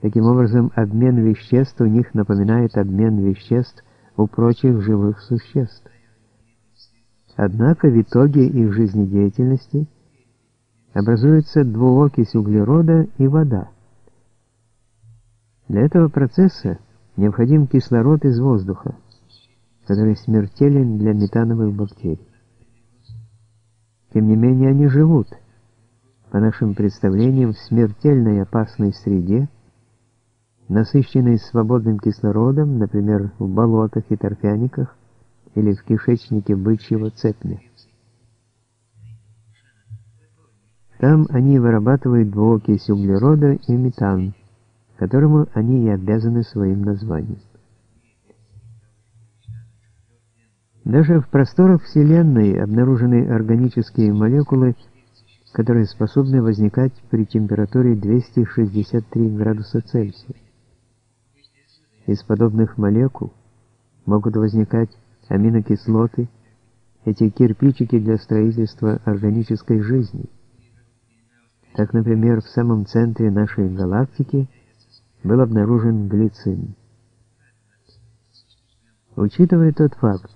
Таким образом, обмен веществ у них напоминает обмен веществ у прочих живых существ. Однако в итоге их жизнедеятельности образуется двуокись углерода и вода. Для этого процесса необходим кислород из воздуха, который смертелен для метановых бактерий. Тем не менее они живут, по нашим представлениям, в смертельной опасной среде, насыщенной свободным кислородом, например, в болотах и торфяниках или в кишечнике бычьего цепня. Там они вырабатывают двуокись углерода и метан, которому они и обязаны своим названием. Даже в просторах Вселенной обнаружены органические молекулы, которые способны возникать при температуре 263 градуса Цельсия. Из подобных молекул могут возникать аминокислоты, эти кирпичики для строительства органической жизни. Так, например, в самом центре нашей галактики был обнаружен глицин. Учитывая тот факт,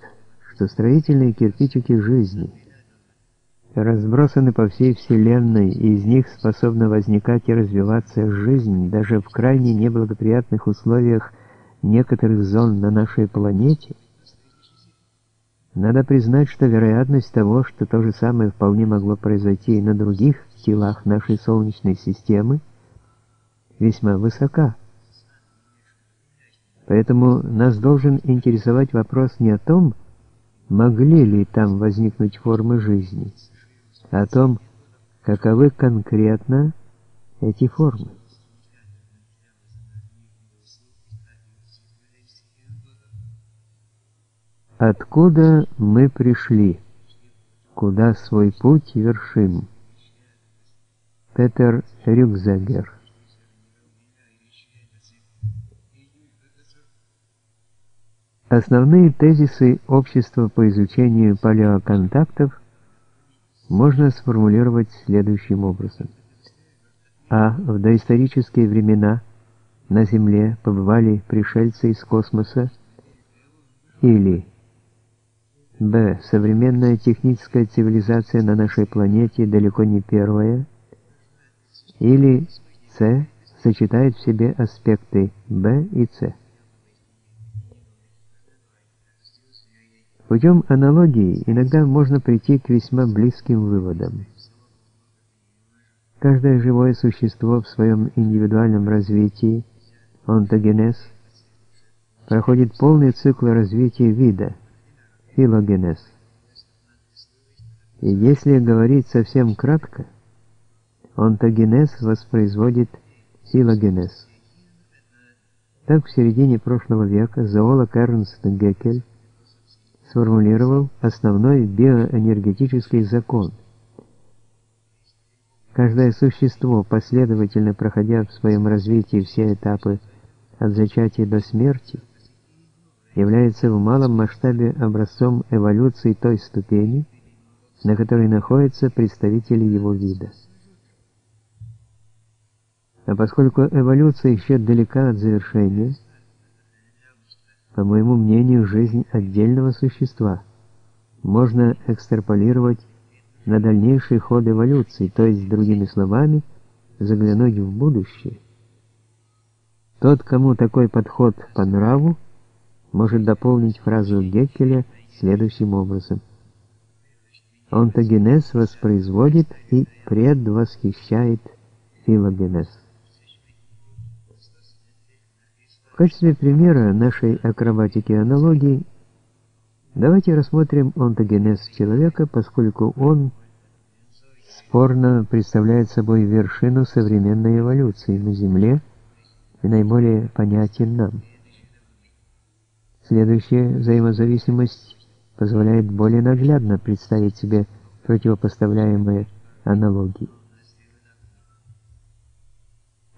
что строительные кирпичики жизни разбросаны по всей Вселенной, и из них способна возникать и развиваться жизнь даже в крайне неблагоприятных условиях некоторых зон на нашей планете, надо признать, что вероятность того, что то же самое вполне могло произойти и на других телах нашей Солнечной системы, весьма высока. Поэтому нас должен интересовать вопрос не о том, могли ли там возникнуть формы жизни, а о том, каковы конкретно эти формы. Откуда мы пришли? Куда свой путь вершим? Петер Рюкзагер Основные тезисы общества по изучению палеоконтактов можно сформулировать следующим образом. А. В доисторические времена на Земле побывали пришельцы из космоса или Б. Современная техническая цивилизация на нашей планете далеко не первая. Или С. Сочетает в себе аспекты Б и С. Путем аналогии иногда можно прийти к весьма близким выводам. Каждое живое существо в своем индивидуальном развитии, онтогенез, проходит полный цикл развития вида, филогенез. И если говорить совсем кратко, онтогенез воспроизводит филогенез. Так в середине прошлого века зоолог Эрнст Геккель сформулировал основной биоэнергетический закон. Каждое существо, последовательно проходя в своем развитии все этапы от зачатия до смерти, является в малом масштабе образцом эволюции той ступени, на которой находятся представители его вида. А поскольку эволюция еще далека от завершения, по моему мнению, жизнь отдельного существа можно экстраполировать на дальнейший ход эволюции, то есть, другими словами, заглянуть в будущее. Тот, кому такой подход по нраву, может дополнить фразу Геккеля следующим образом. Онтогенез воспроизводит и предвосхищает филогенез. В качестве примера нашей акробатики аналогий давайте рассмотрим онтогенез человека, поскольку он спорно представляет собой вершину современной эволюции на Земле и наиболее понятен нам. Следующая взаимозависимость позволяет более наглядно представить себе противопоставляемые аналогии.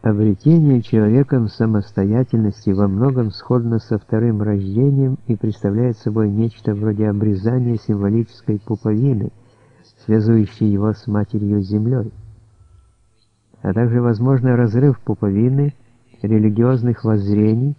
Обретение человеком самостоятельности во многом сходно со вторым рождением и представляет собой нечто вроде обрезания символической пуповины, связующей его с матерью землей, а также возможно разрыв пуповины религиозных воззрений